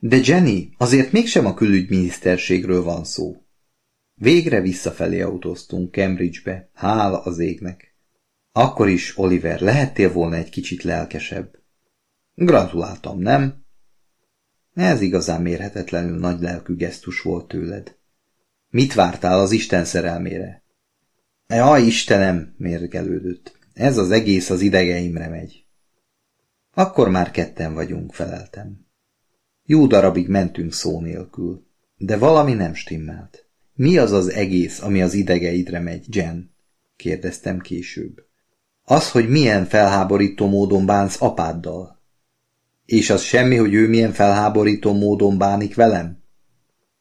De Jenny, azért mégsem a külügyminiszterségről van szó. Végre visszafelé autóztunk Cambridgebe, hála az égnek. Akkor is, Oliver, lehettél volna egy kicsit lelkesebb. Gratuláltam, nem? Ez igazán mérhetetlenül nagy lelkű gesztus volt tőled. Mit vártál az Isten szerelmére? Jaj, Istenem, mérgelődött. Ez az egész az idegeimre megy. Akkor már ketten vagyunk, feleltem. Jó darabig mentünk szó nélkül, de valami nem stimmelt. Mi az az egész, ami az idegeidre megy, Jen? kérdeztem később. Az, hogy milyen felháborító módon bánsz apáddal. És az semmi, hogy ő milyen felháborító módon bánik velem?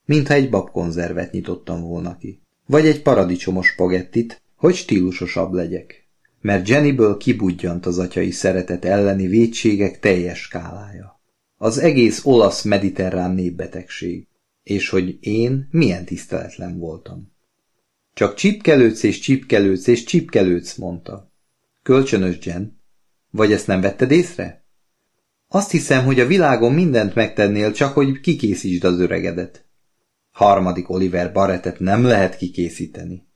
Mintha egy babkonzervet nyitottam volna ki. Vagy egy paradicsomos spagettit, hogy stílusosabb legyek. Mert Jennyből kibudjant az atyai szeretet elleni vétségek teljes skálája. Az egész olasz mediterrán népbetegség. És hogy én milyen tiszteletlen voltam. Csak csipkelődsz és csipkelődsz és csipkelődsz, mondta. Kölcsönös Jen. Vagy ezt nem vetted észre? Azt hiszem, hogy a világon mindent megtennél, csak hogy kikészítsd az öregedet. Harmadik Oliver Barrettet nem lehet kikészíteni.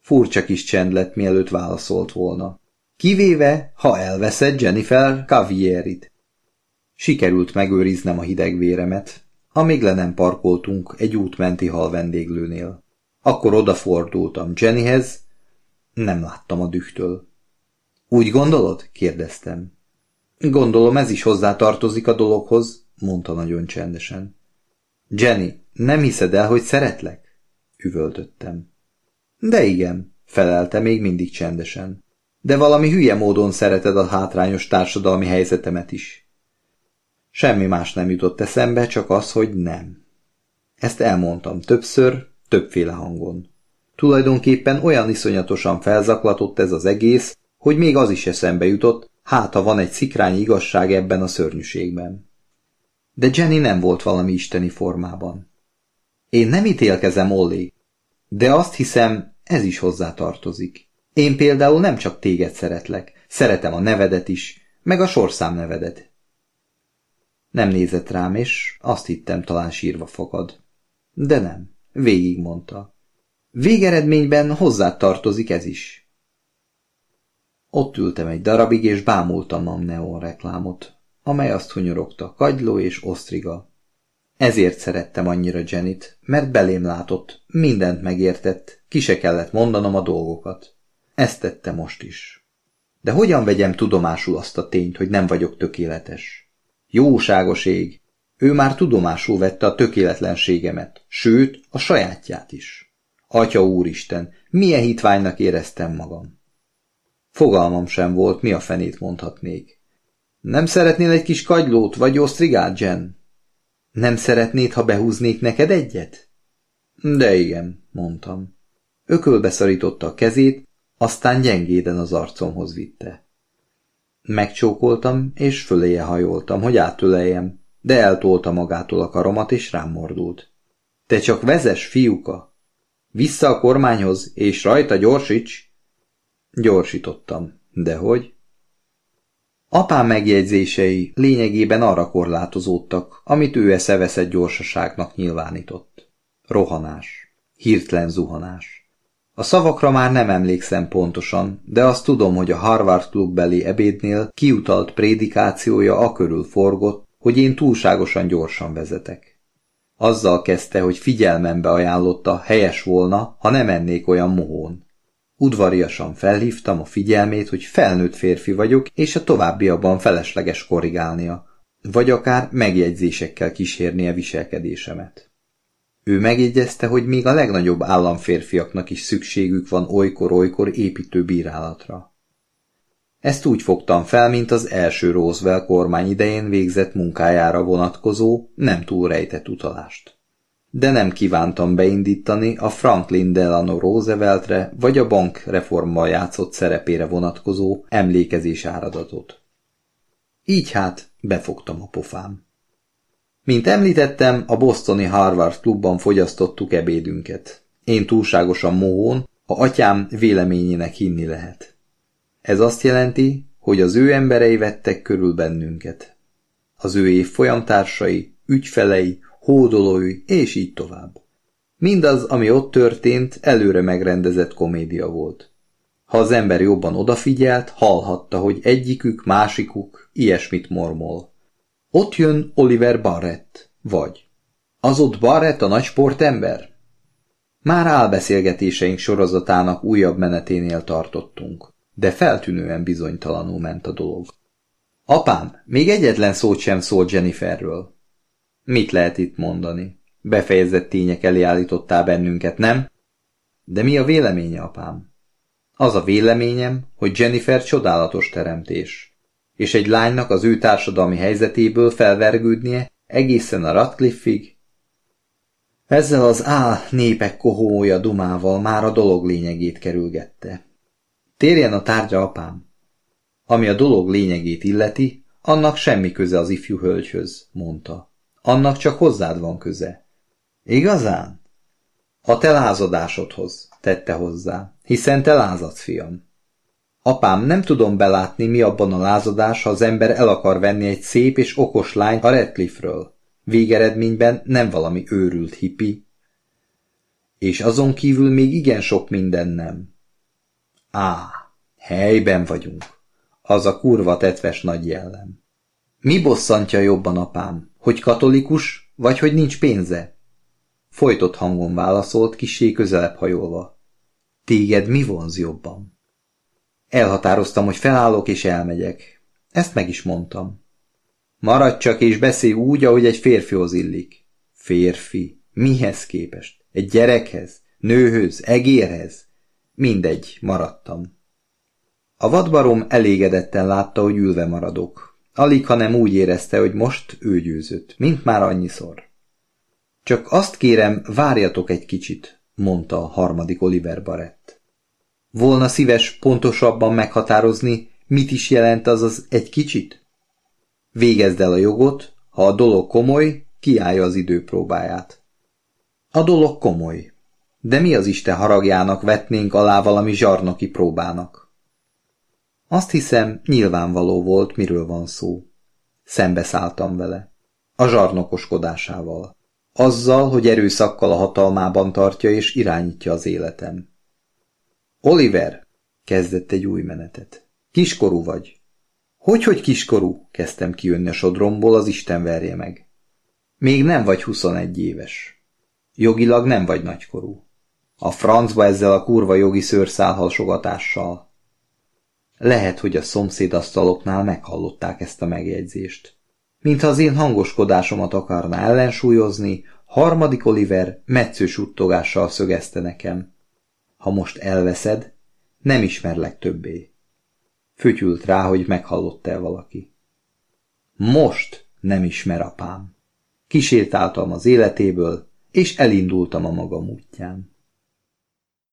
Furcsa kis csend lett, mielőtt válaszolt volna. Kivéve, ha elveszed Jennifer Cavierit. Sikerült megőriznem a hideg véremet, amíg le nem parkoltunk egy útmenti hal vendéglőnél. Akkor odafordultam Jennyhez, nem láttam a dühtől. Úgy gondolod? kérdeztem. Gondolom ez is hozzátartozik a dologhoz, mondta nagyon csendesen. Jenny, nem hiszed el, hogy szeretlek? Üvöltöttem. De igen, felelte még mindig csendesen. De valami hülye módon szereted a hátrányos társadalmi helyzetemet is. Semmi más nem jutott eszembe, csak az, hogy nem. Ezt elmondtam többször, többféle hangon. Tulajdonképpen olyan iszonyatosan felzaklatott ez az egész, hogy még az is eszembe jutott, hát ha van egy szikrányi igazság ebben a szörnyűségben. De Jenny nem volt valami isteni formában. Én nem ítélkezem, Olli, de azt hiszem, ez is hozzá tartozik. Én például nem csak téged szeretlek, szeretem a nevedet is, meg a sorszám nevedet. Nem nézett rám, és azt hittem, talán sírva fogad. De nem, végig mondta. Végeredményben hozzá tartozik ez is. Ott ültem egy darabig, és bámultam a neon reklámot, amely azt hunyorogta, kagyló és osztriga. Ezért szerettem annyira Jenit, mert belém látott, mindent megértett, ki se kellett mondanom a dolgokat. Ezt tette most is. De hogyan vegyem tudomásul azt a tényt, hogy nem vagyok tökéletes? Jóságos ég! Ő már tudomásul vette a tökéletlenségemet, sőt, a sajátját is. Atya úristen, milyen hitványnak éreztem magam. Fogalmam sem volt, mi a fenét mondhatnék. Nem szeretnél egy kis kagylót vagy osztrigát, Jen? Nem szeretnéd, ha behúznék neked egyet? De igen, mondtam. Ökölbe szarította a kezét, aztán gyengéden az arcomhoz vitte. Megcsókoltam, és föléje hajoltam, hogy átöleljem, de eltolta magától a karomat, és rám mordult. Te csak vezes, fiúka! Vissza a kormányhoz, és rajta gyorsíts! Gyorsítottam. De hogy? Apám megjegyzései lényegében arra korlátozódtak, amit ő eszeveszett gyorsaságnak nyilvánított. Rohanás. Hirtelen zuhanás. A szavakra már nem emlékszem pontosan, de azt tudom, hogy a Harvard klub ebédnél kiutalt prédikációja akörül forgott, hogy én túlságosan gyorsan vezetek. Azzal kezdte, hogy figyelmembe ajánlotta, helyes volna, ha nem ennék olyan mohón. Udvariasan felhívtam a figyelmét, hogy felnőtt férfi vagyok, és a továbbiakban felesleges korrigálnia, vagy akár megjegyzésekkel kísérnie viselkedésemet. Ő megjegyezte, hogy még a legnagyobb államférfiaknak is szükségük van olykor-olykor építő bírálatra. Ezt úgy fogtam fel, mint az első Roosevelt kormány idején végzett munkájára vonatkozó, nem túl rejtett utalást de nem kívántam beindítani a Franklin Delano Rooseveltre vagy a bank reformmal játszott szerepére vonatkozó emlékezés áradatot. Így hát befogtam a pofám. Mint említettem, a bostoni Harvard klubban fogyasztottuk ebédünket. Én túlságosan mohón, a atyám véleményének hinni lehet. Ez azt jelenti, hogy az ő emberei vettek körül bennünket. Az ő évfolyamtársai, ügyfelei, hódolói, és így tovább. Mindaz, ami ott történt, előre megrendezett komédia volt. Ha az ember jobban odafigyelt, hallhatta, hogy egyikük, másikuk ilyesmit mormol. Ott jön Oliver Barrett, vagy az ott Barrett a nagy sportember? Már álbeszélgetéseink sorozatának újabb meneténél tartottunk, de feltűnően bizonytalanul ment a dolog. Apám, még egyetlen szót sem szólt Jenniferről. Mit lehet itt mondani? Befejezett tények elé állítottál bennünket, nem? De mi a véleménye, apám? Az a véleményem, hogy Jennifer csodálatos teremtés, és egy lánynak az ő társadalmi helyzetéből felvergődnie egészen a Radcliffe-ig. Ezzel az á népek kohója dumával már a dolog lényegét kerülgette. Térjen a tárgya, apám. Ami a dolog lényegét illeti, annak semmi köze az ifjú hölgyhöz, mondta. Annak csak hozzád van köze. Igazán? A te lázadásodhoz, tette hozzá, hiszen te lázadsz, fiam. Apám, nem tudom belátni, mi abban a lázadás, ha az ember el akar venni egy szép és okos lány a Redcliffe-ről. Végeredményben nem valami őrült hippi. És azon kívül még igen sok minden nem. Á, helyben vagyunk. Az a kurva tetves nagy jellem. Mi bosszantja jobban apám, hogy katolikus, vagy hogy nincs pénze? Folytott hangon válaszolt, kisé közelebb hajolva. Téged mi vonz jobban? Elhatároztam, hogy felállok és elmegyek. Ezt meg is mondtam. Maradj csak és beszélj úgy, ahogy egy férfihoz illik. Férfi. Mihez képest? Egy gyerekhez? Nőhöz? Egérhez? Mindegy, maradtam. A vadbarom elégedetten látta, hogy ülve maradok. Alig, hanem úgy érezte, hogy most ő győzött, mint már annyiszor. Csak azt kérem, várjatok egy kicsit, mondta a harmadik Oliver Barrett. Volna szíves pontosabban meghatározni, mit is jelent az az egy kicsit? Végezd el a jogot, ha a dolog komoly, kiállja az idő próbáját. A dolog komoly. De mi az Isten haragjának vetnénk alá valami zsarnoki próbának? Azt hiszem, nyilvánvaló volt, miről van szó. Szembeszálltam vele. A zsarnokoskodásával. Azzal, hogy erőszakkal a hatalmában tartja és irányítja az életem. Oliver, kezdett egy új menetet. Kiskorú vagy. Hogy, hogy kiskorú? Kezdtem kijönni a sodromból, az Isten verje meg. Még nem vagy 21 éves. Jogilag nem vagy nagykorú. A francba ezzel a kurva jogi szőrszálhalsogatással. Lehet, hogy a szomszédasztaloknál meghallották ezt a megjegyzést. Mintha az én hangoskodásomat akarná ellensúlyozni, harmadik Oliver metsző suttogással szögezte nekem. Ha most elveszed, nem ismerlek többé. Fütyült rá, hogy meghallotta-e valaki. Most nem ismer apám. Kisétáltam az életéből, és elindultam a magam útján.